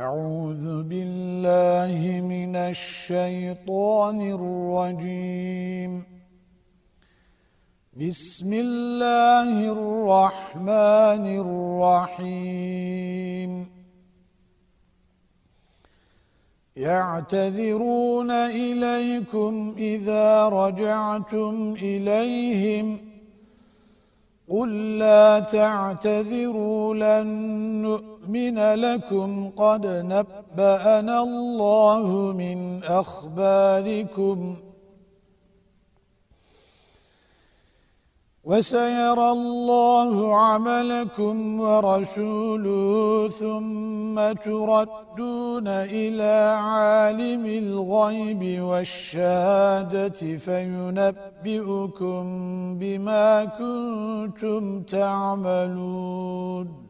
أعوذ بالله من الشيطان الرجيم. بسم الله الرحمن الرحيم. يعتذرون إليكم إذا رجعتم إليهم. قل لا تعتذروا لن نؤمن لكم قد نبأنا الله من أخباركم وسيرى الله عملكم ورسوله ثم تردون إلى عالم الغيب والشهادة فينبئكم بما كنتم تعملون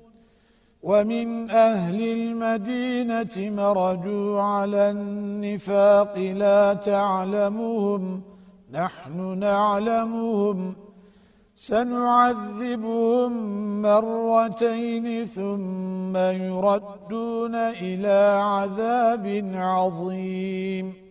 ومن أهل المدينة مرجوا على النفاق لا تعلمهم نحن نعلمهم. سنعذبهم مرتين ثم يردون إلى عذاب عظيم.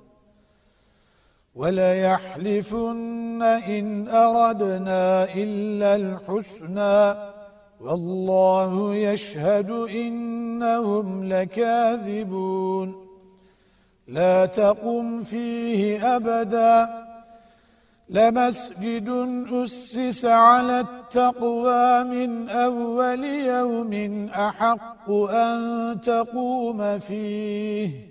وليحلفن إن أردنا إلا الحسنى. والله يشهد إنهم لكاذبون. لا تقم فيه أبدا. لمسجد أسس على التقوى من أول يوم أحق أن تقوم فيه.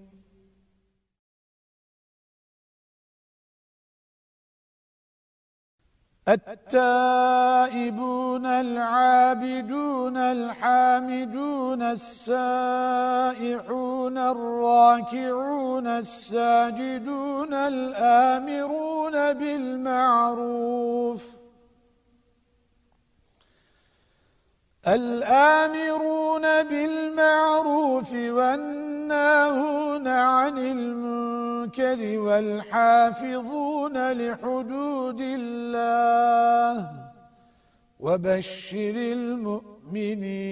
التائبون العابدون الحامدون السائحون الراكعون الساجدون الآمرون بالمعروف الآمرون بالمعروف والناهون عن المنكر والحافظون لحدود الله وبشر المؤمنين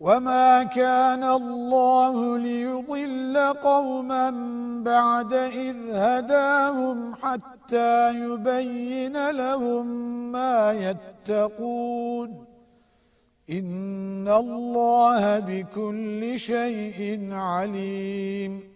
وَمَا كَانَ اللَّهُ لِيُضِلَّ قَوْمًا بَعْدَ إِذْ هَدَاهُمْ حَتَّى يُبَيِّنَ لَهُم مَّا يَتَّقُونَ إِنَّ اللَّهَ بِكُلِّ شَيْءٍ عَلِيمٌ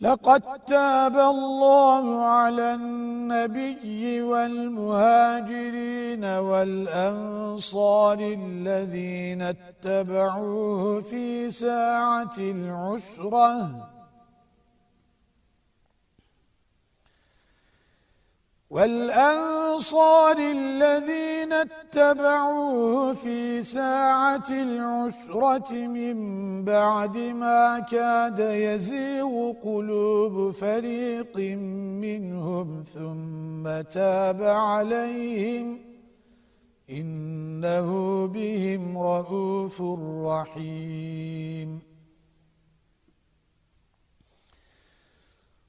لقد تاب الله على النبي والمهاجرين والأنصار الذين اتبعوه في ساعة العسرة. والأنصار الذين اتبعوه في ساعة العسرة من بعد ما كاد يزيغ قلوب فريق منهم ثم تاب عليهم إنه بهم رؤوف رحيم.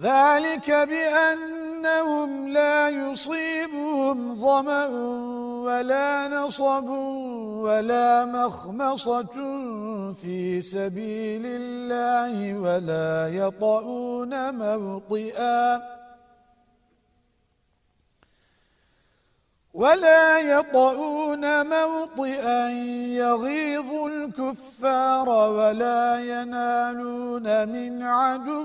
ذلك بأنهم لا يصيبهم ظمأ ولا نصب ولا مخمصة في سبيل الله ولا يطؤون موطئا ولا يطؤون موطئا يغيظ الكفار ولا ينالون من عدو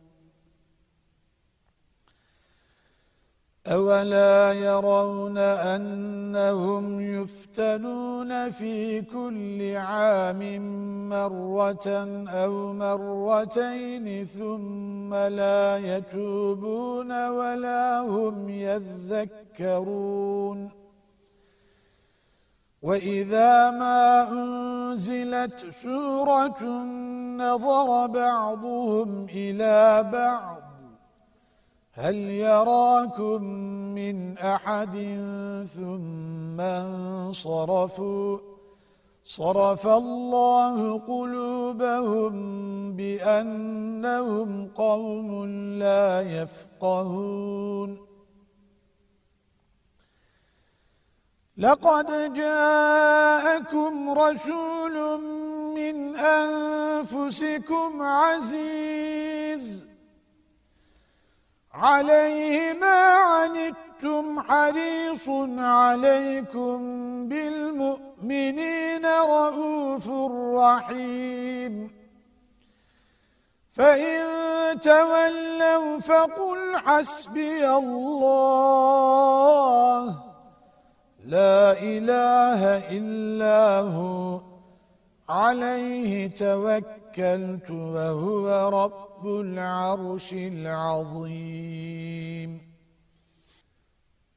أولا يرون أنهم يفتنون في كل عام مرة أو مرتين ثم لا يتوبون ولا هم يذكرون وإذا ما أنزلت سورة نظر بعضهم إلى بعض هل يراكم من أحد ثم انصرفوا؟ صرف الله قلوبهم بأنهم قوم لا يفقهون. لقد جاءكم رسول من أنفسكم عزيز. عليه ما عنتم حريص عليكم بالمؤمنين رؤوف رحيم. فإن تولوا فقل حسبي الله. لا إله إلا هو. عليه توكلت وهو رب العرش العظيم.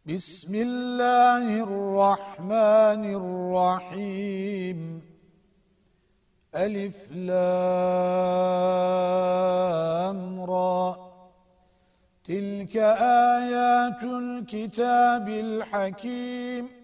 بسم الله الرحمن الرحيم. ألف لام را. تلك آيات الكتاب الحكيم.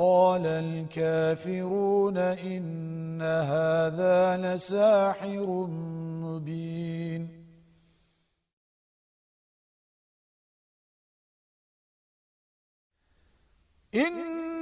قال الكافرون إن هذا لساحر مبين. إن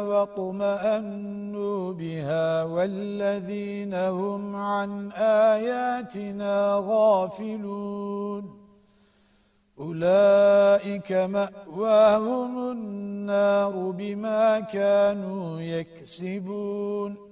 واطمأنوا بها والذين هم عن آياتنا غافلون. أولئك مأواهم النار بما كانوا يكسبون.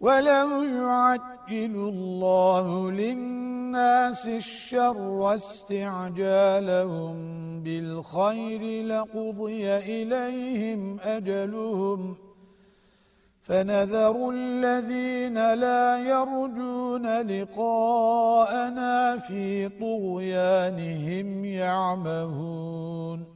ولو يعجل الله للناس الشر استعجالهم بالخير لقضي إليهم أجلهم فنذر الذين لا يرجون لقاءنا في طغيانهم يعمهون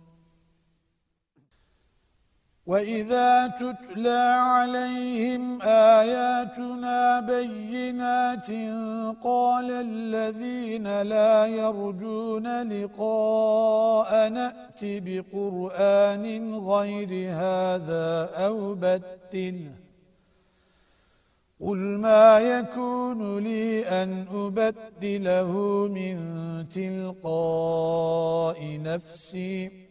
وَإِذَا تُتْلَى عَلَيْهِمْ آيَاتُنَا بَيِّنَاتٍ قَالَ الَّذِينَ لَا يَرْجُونَ لِقَاءَ نَأْتِ بِقُرْآنٍ غَيْرِ هَذَا أَوْ بَدِّلْهُ قُلْ مَا يَكُونُ لِي أَنْ أُبَدِّلَهُ مِنْ تِلْقَاءِ نَفْسِي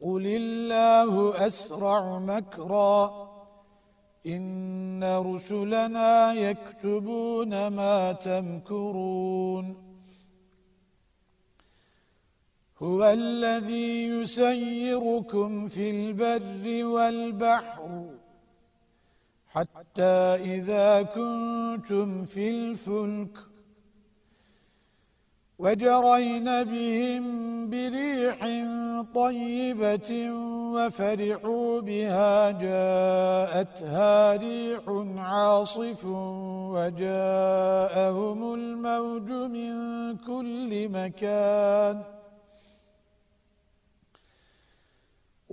قل الله أسرع مكرا إن رسلنا يكتبون ما تمكرون هو الذي يسيركم في البر والبحر حتى إذا كنتم في الفلك وجرين بهم بريح طيبة وفرحوا بها جاءتها ريح عاصف وجاءهم الموج من كل مكان.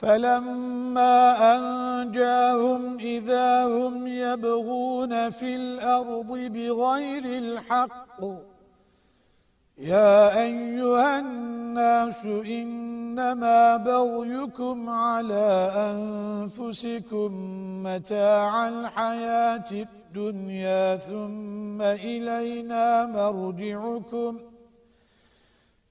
فَلَمَّا أَنْجَاهُمْ إِذَا هُمْ يَبْغُونَ فِي الْأَرْضِ بِغَيْرِ الْحَقِّ يَا أَيُّهَا النَّاسُ إِنَّمَا بَغْيُكُمْ عَلَى أَنفُسِكُمْ مَتَاعَ الْحَيَاةِ الدُّنْيَا ثُمَّ إِلَيْنَا مَرْجِعُكُمْ ۖ.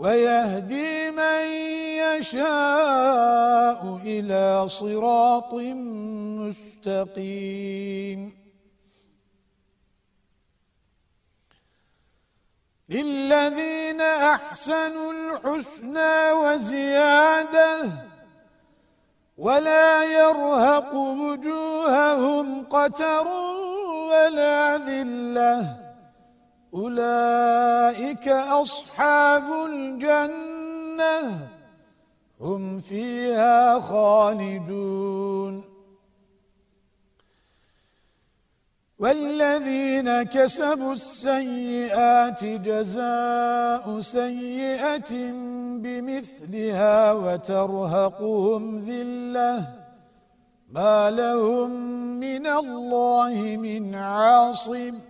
ويهدي من يشاء إلى صراط مستقيم. للذين أحسنوا الحسنى وزيادة ولا يرهق وجوههم قتر ولا ذلة أولئك أصحاب الجنة هم فيها خالدون. والذين كسبوا السيئات جزاء سيئة بمثلها وترهقهم ذلة. ما لهم من الله من عاصم.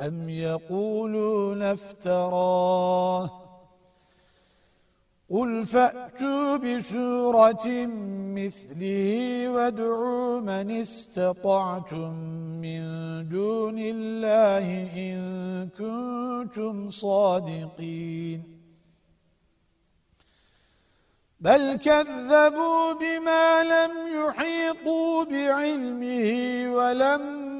أم يقولون افتراه قل فأتوا بسورة مثله وادعوا من استطعتم من دون الله إن كنتم صادقين بل كذبوا بما لم يحيطوا بعلمه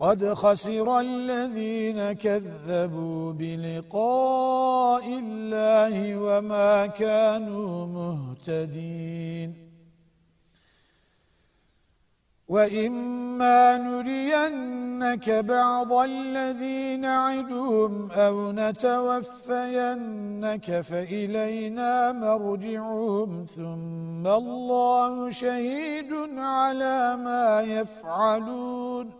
قد خسر الذين كذبوا بلقاء الله وما كانوا مهتدين. وَإِمَّا نُرِيَنَّكَ بَعْضَ الَّذِي نَعِدُهُمْ أَوْ نَتَوَفَّيَنَّكَ فَإِلَيْنَا مَرْجِعُهُمْ ثُمَّ اللَّهُ شَهِيدٌ عَلَى مَا يَفْعَلُونَ.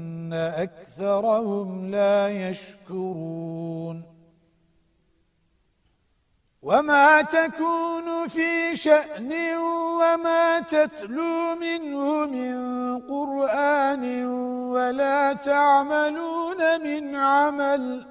أكثرهم لا يشكرون. وما تكون في شأن وما تتلو منه من قرآن ولا تعملون من عمل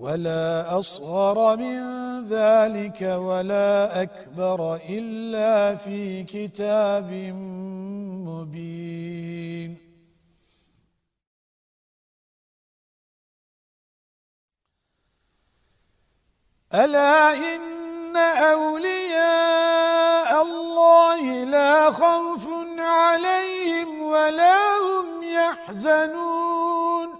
ولا أصغر من ذلك ولا أكبر إلا في كتاب مبين. ألا إن أولياء الله لا خوف عليهم ولا هم يحزنون.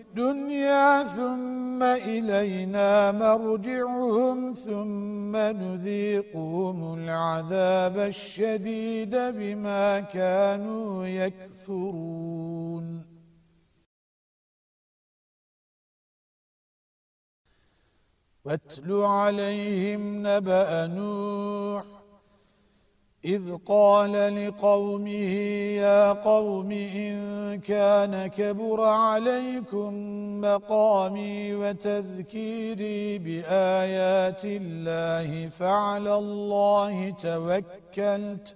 الدنيا ثم إلينا مرجعهم ثم نذيقهم العذاب الشديد بما كانوا يكفرون. واتل عليهم نبأ نوح إذ قال لقومه يا قوم إن كان كبر عليكم مقامي وتذكيري بآيات الله فعلى الله توكلت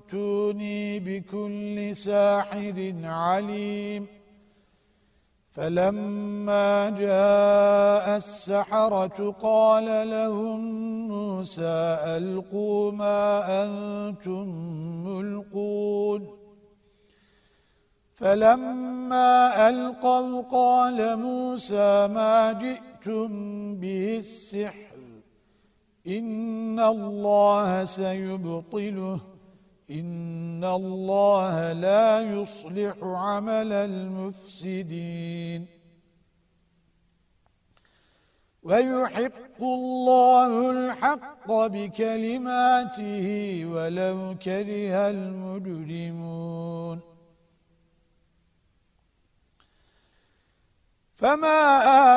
ائتوني بكل ساحر عليم. فلما جاء السحرة قال لهم موسى ألقوا ما أنتم ملقون. فلما ألقوا قال موسى ما جئتم به السحر إن الله سيبطله. إن الله لا يصلح عمل المفسدين ويحق الله الحق بكلماته ولو كره المجرمون فما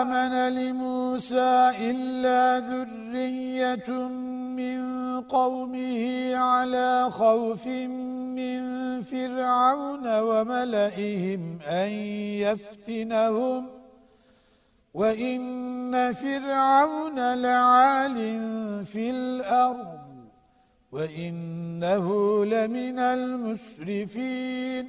آمن لموسى إلا ذرية من قومه على خوف من فرعون وملئهم أن يفتنهم وإن فرعون لعال في الأرض وإنه لمن المسرفين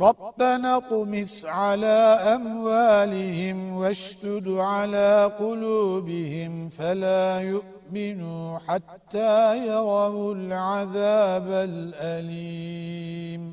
ربنا طمس على أموالهم واشتد على قلوبهم فلا يؤمنوا حتى يروا العذاب الأليم.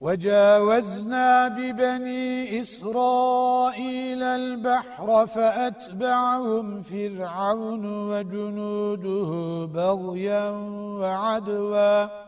وجاوزنا ببني إسرائيل البحر فأتبعهم فرعون وجنوده بغيا وعدوا.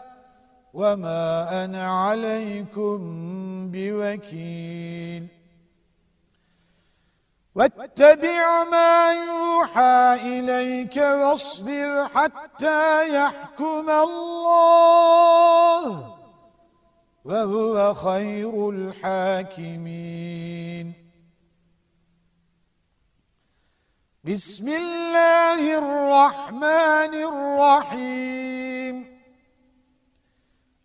وما أنا عليكم بوكيل واتبع ما يوحى إليك واصبر حتى يحكم الله وهو خير الحاكمين بسم الله الرحمن الرحيم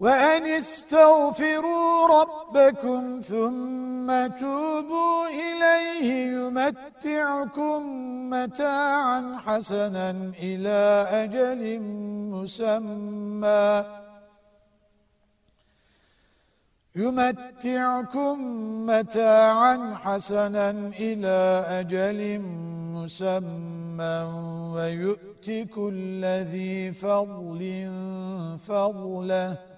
وأن استغفروا ربكم ثم توبوا إليه يمتعكم متاعا حسنا إلى أجل مسمى. يمتعكم متاعا حسنا إلى أجل مسمى. ويؤتي كل ذي فضل فضله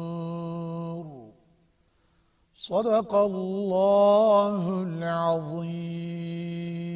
صدق الله العظيم.